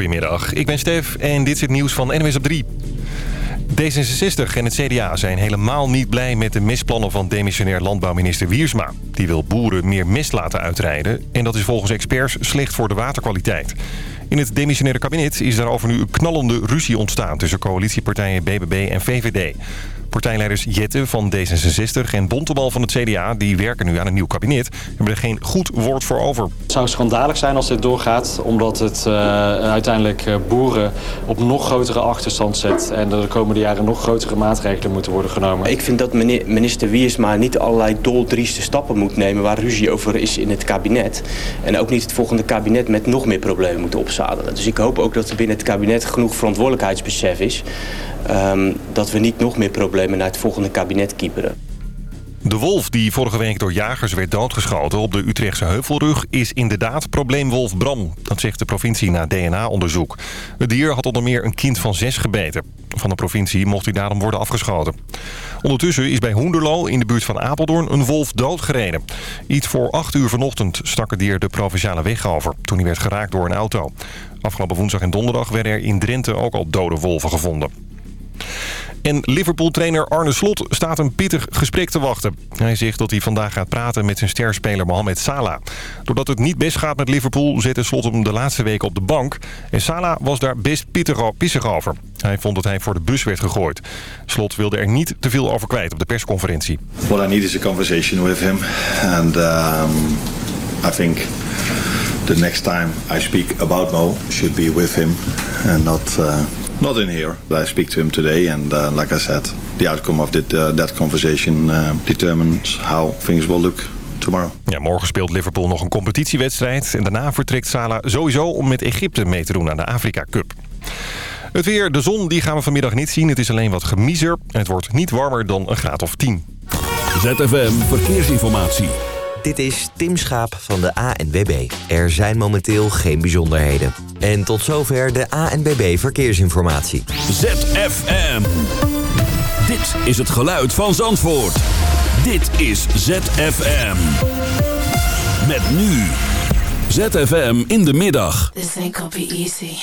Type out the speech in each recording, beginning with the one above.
Goedemiddag, ik ben Stef en dit is het nieuws van NWS op 3. D66 en het CDA zijn helemaal niet blij met de misplannen van demissionair landbouwminister Wiersma. Die wil boeren meer mist laten uitrijden en dat is volgens experts slecht voor de waterkwaliteit. In het demissionaire kabinet is daarover nu een knallende ruzie ontstaan tussen coalitiepartijen BBB en VVD. Partijleiders Jette van D66 en Bontebal van het CDA... die werken nu aan een nieuw kabinet, hebben er geen goed woord voor over. Het zou schandalig zijn als dit doorgaat... omdat het uh, uiteindelijk uh, boeren op nog grotere achterstand zet... en er de komende jaren nog grotere maatregelen moeten worden genomen. Ik vind dat minister Wiersma niet allerlei doldrieste stappen moet nemen... waar ruzie over is in het kabinet. En ook niet het volgende kabinet met nog meer problemen moet opzadelen. Dus ik hoop ook dat er binnen het kabinet genoeg verantwoordelijkheidsbesef is... Um, dat we niet nog meer problemen naar het volgende kabinet kieperen. De wolf die vorige week door jagers werd doodgeschoten op de Utrechtse Heuvelrug... is inderdaad probleemwolf Bram. Dat zegt de provincie na DNA-onderzoek. Het dier had onder meer een kind van zes gebeten. Van de provincie mocht hij daarom worden afgeschoten. Ondertussen is bij Hoenderloo in de buurt van Apeldoorn een wolf doodgereden. Iets voor acht uur vanochtend stak het dier de provinciale weg over... toen hij werd geraakt door een auto. Afgelopen woensdag en donderdag werden er in Drenthe ook al dode wolven gevonden. En Liverpool-trainer Arne Slot staat een pittig gesprek te wachten. Hij zegt dat hij vandaag gaat praten met zijn sterspeler Mohamed Salah. Doordat het niet best gaat met Liverpool zette Slot hem de laatste weken op de bank. En Salah was daar best pissig over. Hij vond dat hij voor de bus werd gegooid. Slot wilde er niet te veel over kwijt op de persconferentie. What I need is a conversation with him. And um, I think the next time I speak about Mo should be with him and not... Uh, Not in here. I speak to him today, and uh, like I said, the outcome of dit, uh, that conversation uh, determines how things will look tomorrow. Ja, morgen speelt Liverpool nog een competitiewedstrijd. En daarna vertrekt Salah sowieso om met Egypte mee te doen aan de Afrika Cup. Het weer, de zon, die gaan we vanmiddag niet zien. Het is alleen wat gemiezer. Het wordt niet warmer dan een graad of 10. ZFM Verkeersinformatie. Dit is Tim Schaap van de ANWB. Er zijn momenteel geen bijzonderheden. En tot zover de ANWB Verkeersinformatie. ZFM. Dit is het geluid van Zandvoort. Dit is ZFM. Met nu. ZFM in de middag. This ain't gonna be easy.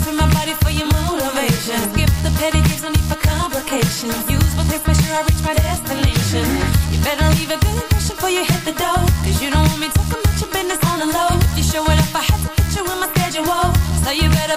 Asking my body for your motivation. Skip the petty games, no need for complications. Use what takes, make sure I reach my destination. You better leave a good impression before you hit the door. Cause you don't want me talking about your business on the low. If you it up, I have to put you in my schedule. So you better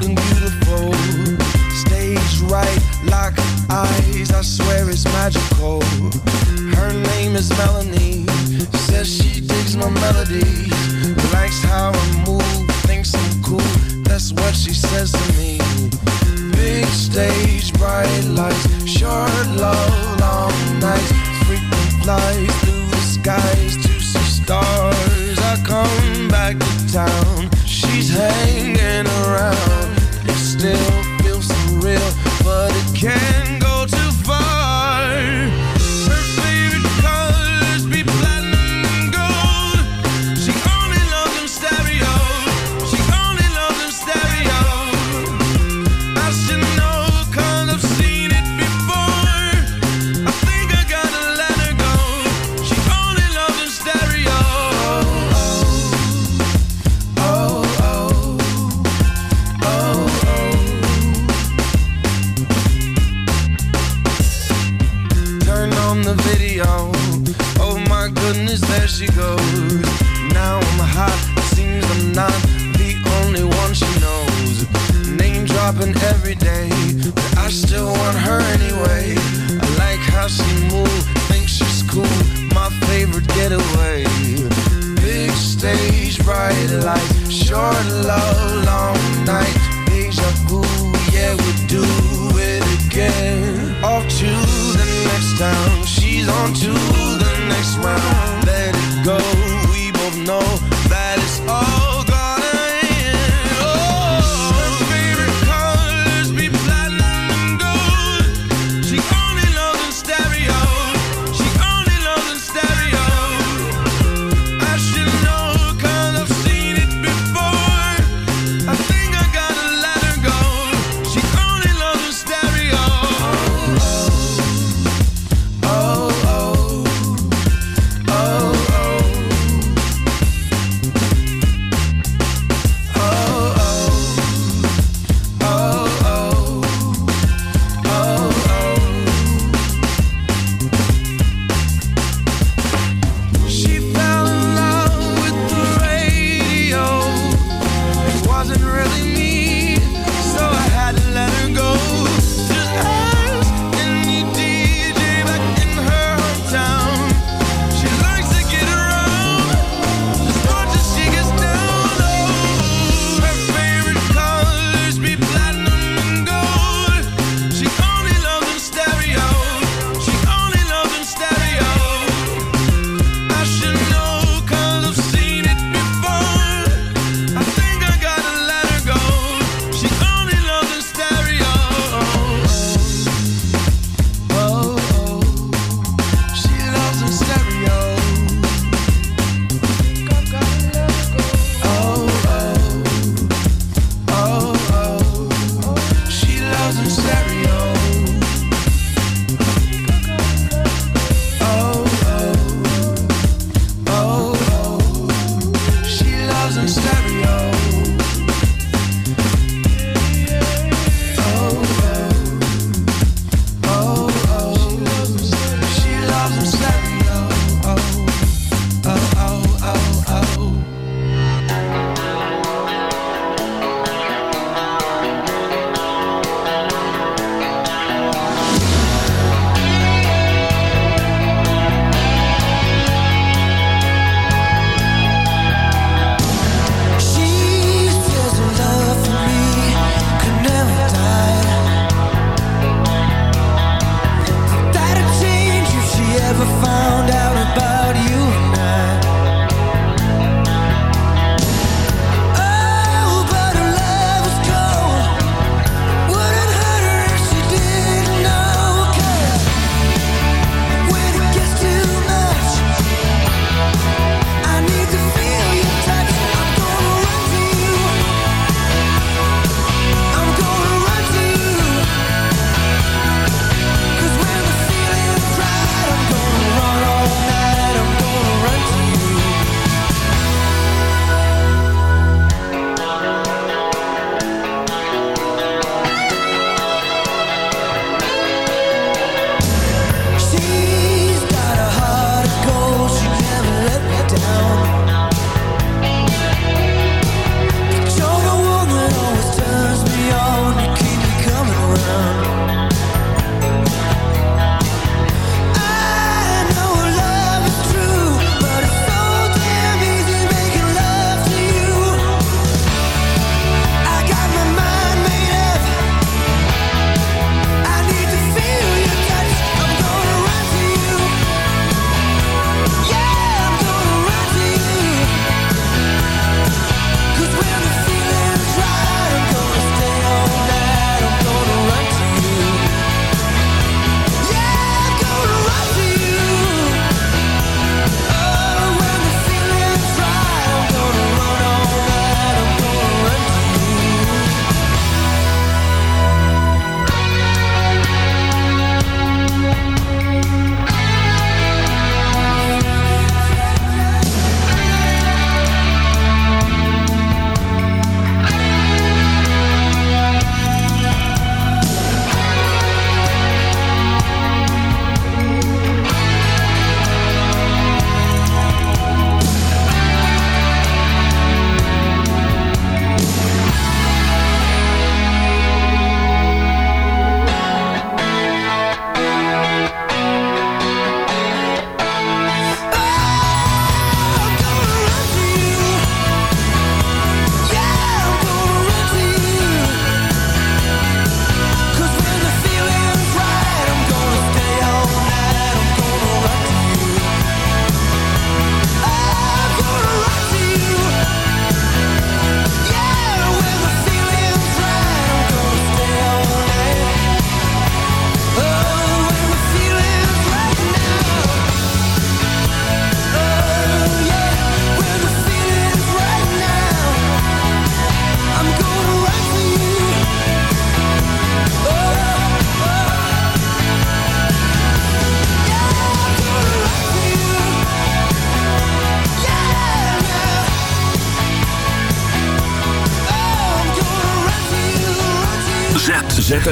bold and beautiful. Stage right, lock eyes, I swear it's magical. Her name is Melanie, says she digs my melodies, likes how I move, thinks I'm cool. That's what she says to me. Big stage, bright lights, short love, long nights, frequent flights through the skies to see stars. I come back to town, she's hanging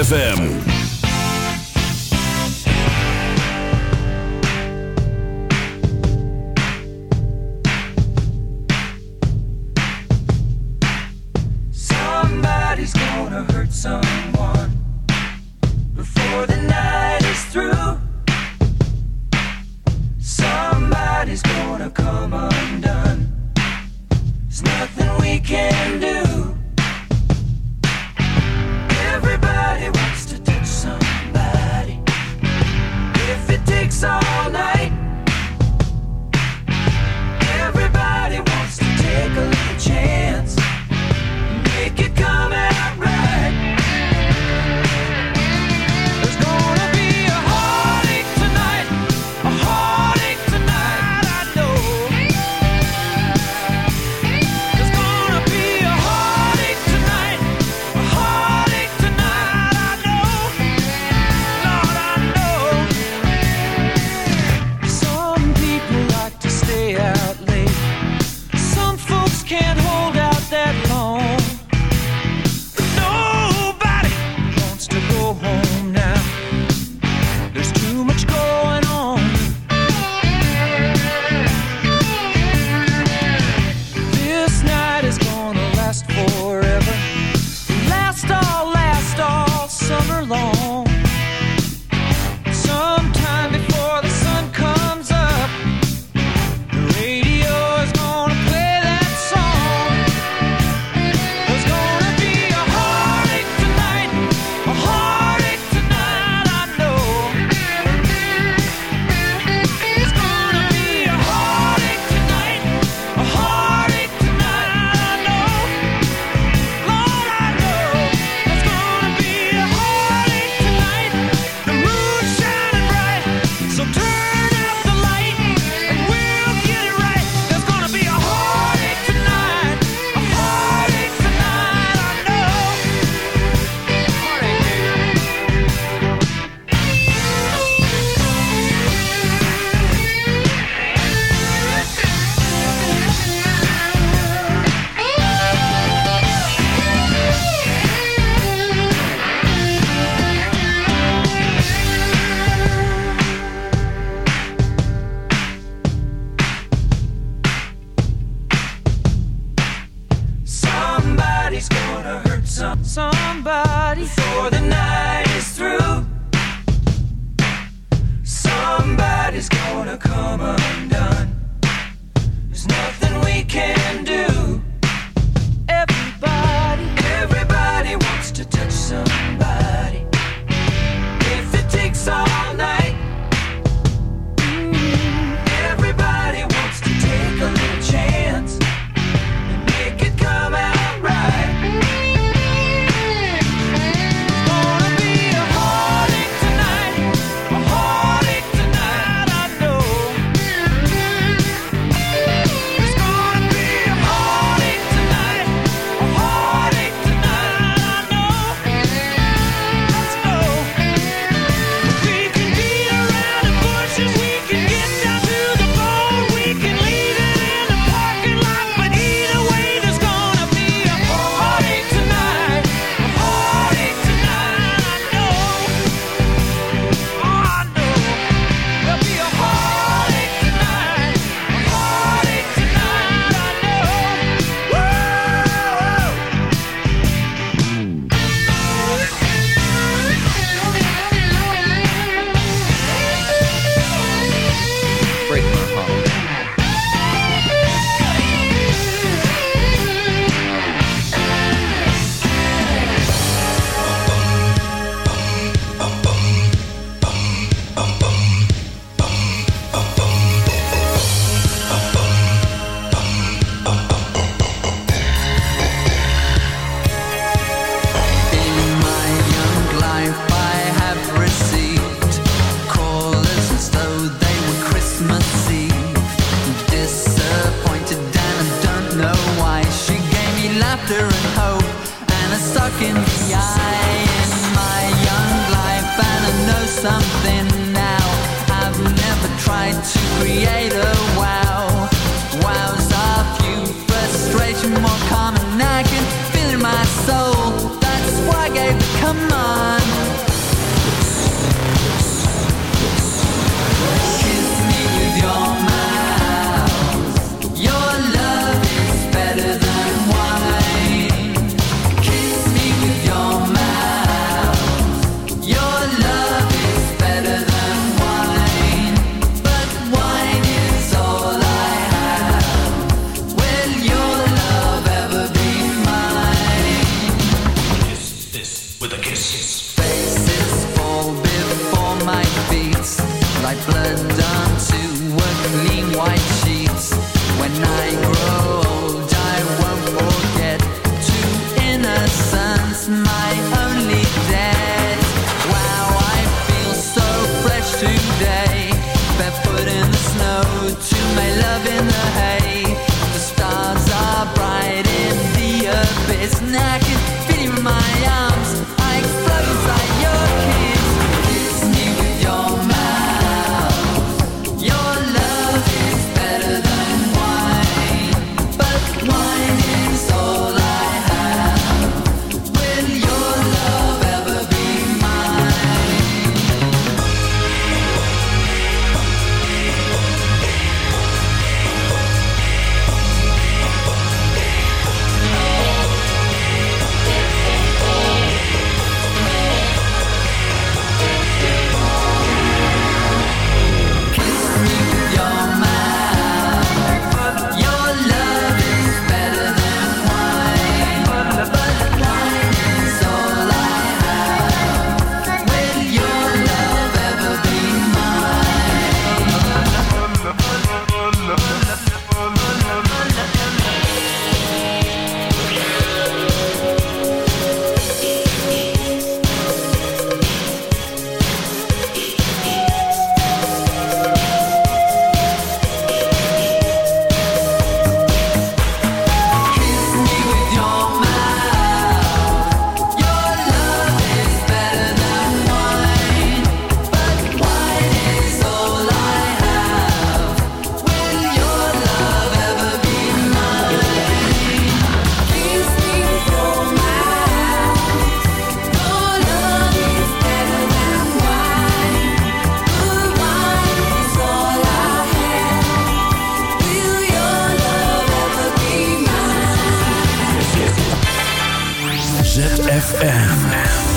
ZFM. Somebody's gonna hurt someone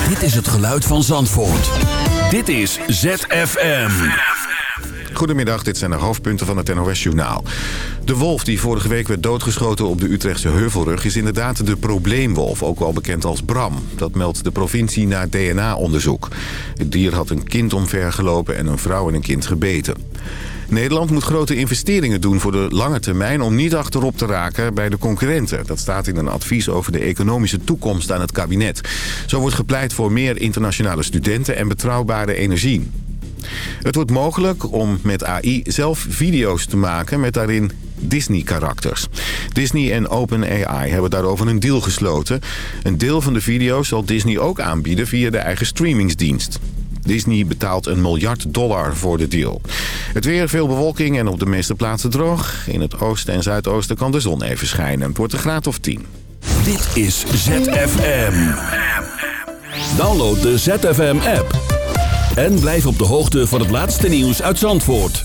Dit is het geluid van Zandvoort. Dit is ZFM. Goedemiddag, dit zijn de hoofdpunten van het NOS-journaal. De wolf die vorige week werd doodgeschoten op de Utrechtse Heuvelrug... is inderdaad de probleemwolf, ook wel bekend als Bram. Dat meldt de provincie na DNA-onderzoek. Het dier had een kind omvergelopen en een vrouw en een kind gebeten. Nederland moet grote investeringen doen voor de lange termijn... om niet achterop te raken bij de concurrenten. Dat staat in een advies over de economische toekomst aan het kabinet. Zo wordt gepleit voor meer internationale studenten en betrouwbare energie. Het wordt mogelijk om met AI zelf video's te maken met daarin Disney-karakters. Disney en OpenAI hebben daarover een deal gesloten. Een deel van de video's zal Disney ook aanbieden via de eigen streamingsdienst. Disney betaalt een miljard dollar voor de deal. Het weer, veel bewolking en op de meeste plaatsen droog. In het oosten en zuidoosten kan de zon even schijnen. Het wordt een graad of 10. Dit is ZFM. Download de ZFM-app. En blijf op de hoogte van het laatste nieuws uit Zandvoort.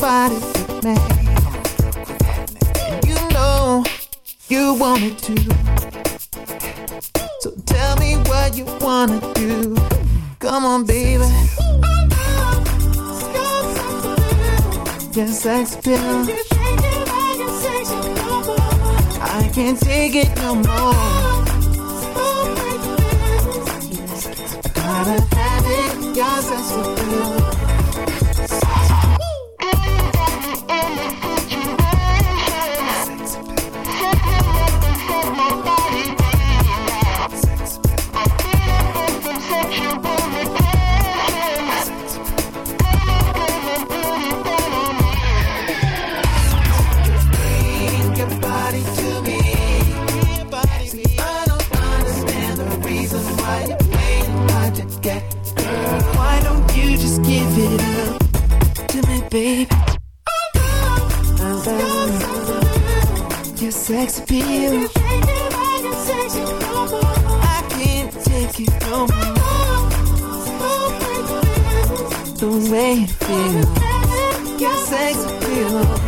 wanna fight me? You know you wanted to. So tell me what you wanna do. Come on, baby. Your sex appeal. I can't take it no more. Love your sex appeal. I can't take it no more. The way it feels, your sex appeal.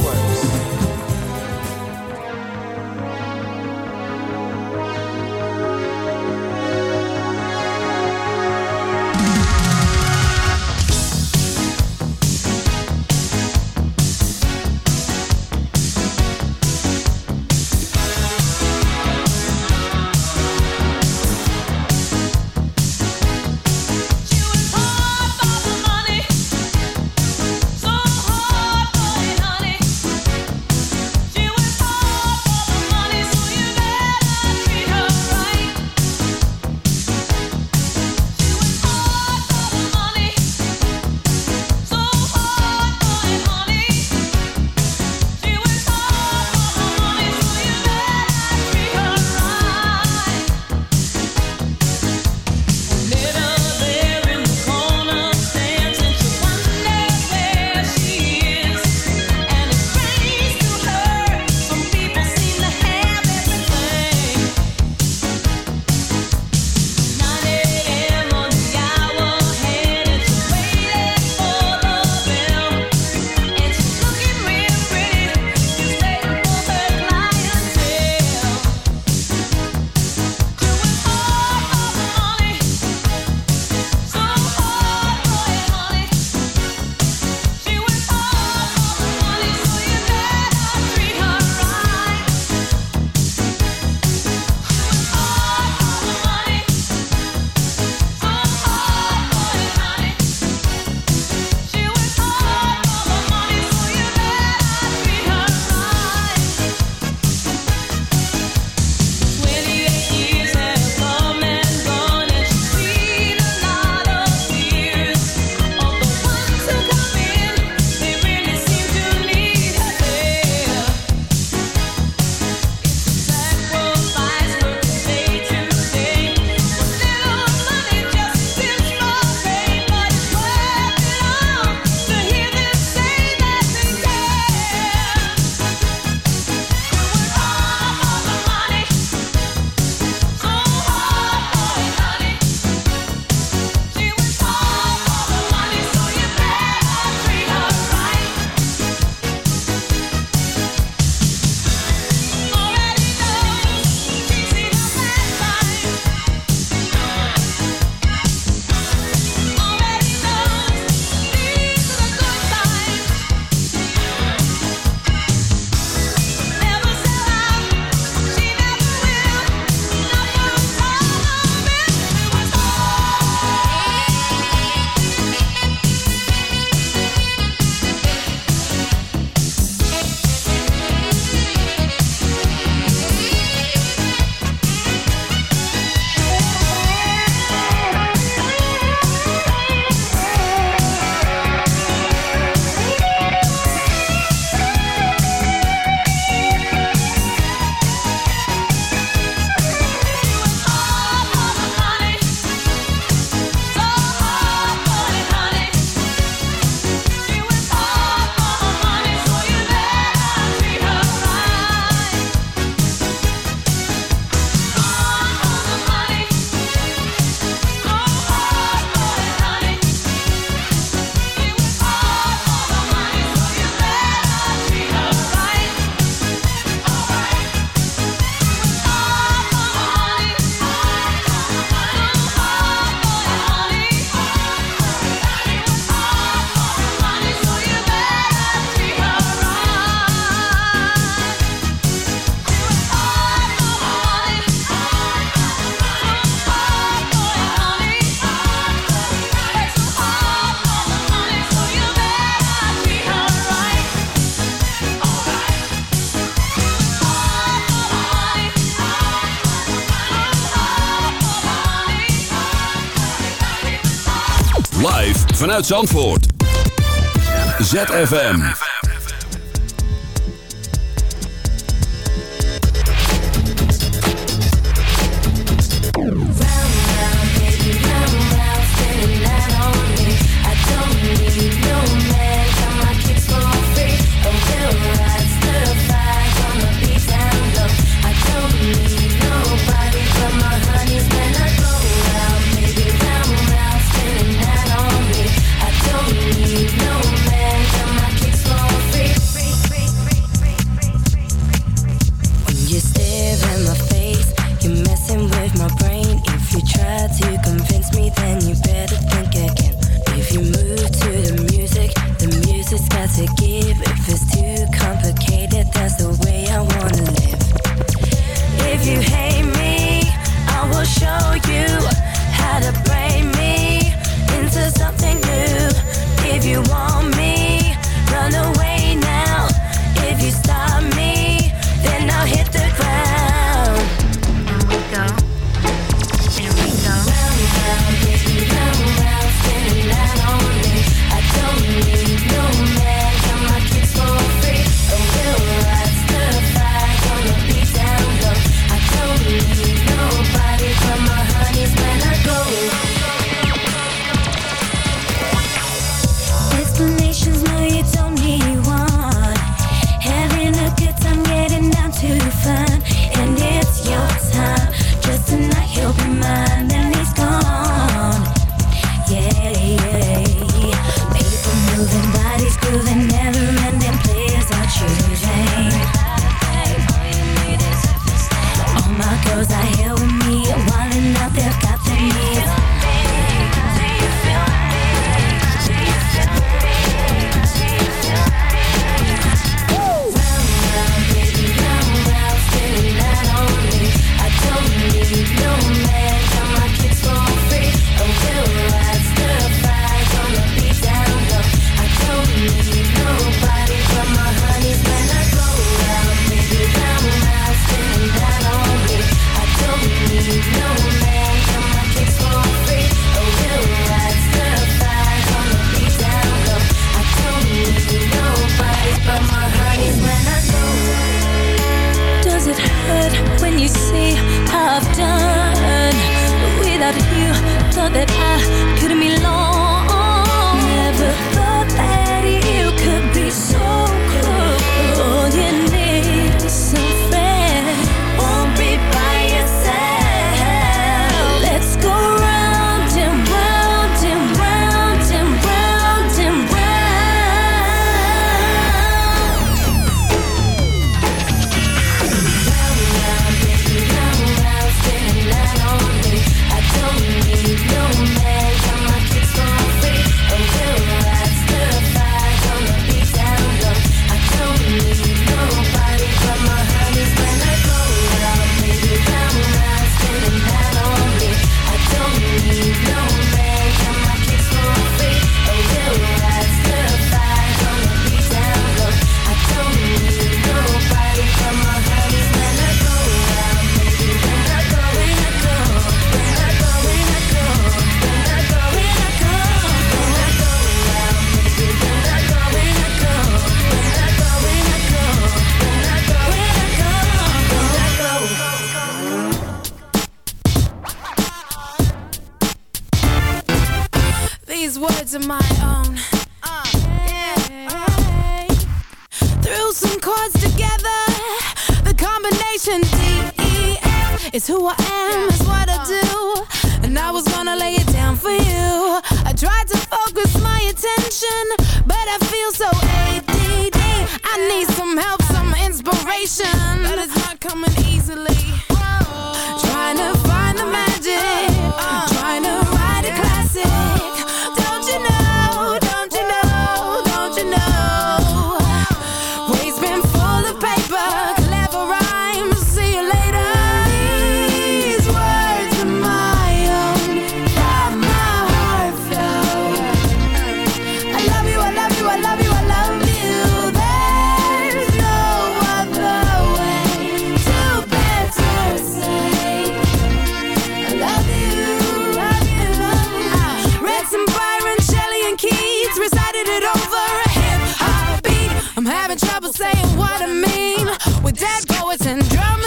uit Zandvoort. ZFM. it's got to give. If it's too complicated, that's the way I wanna so that I could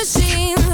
Zin.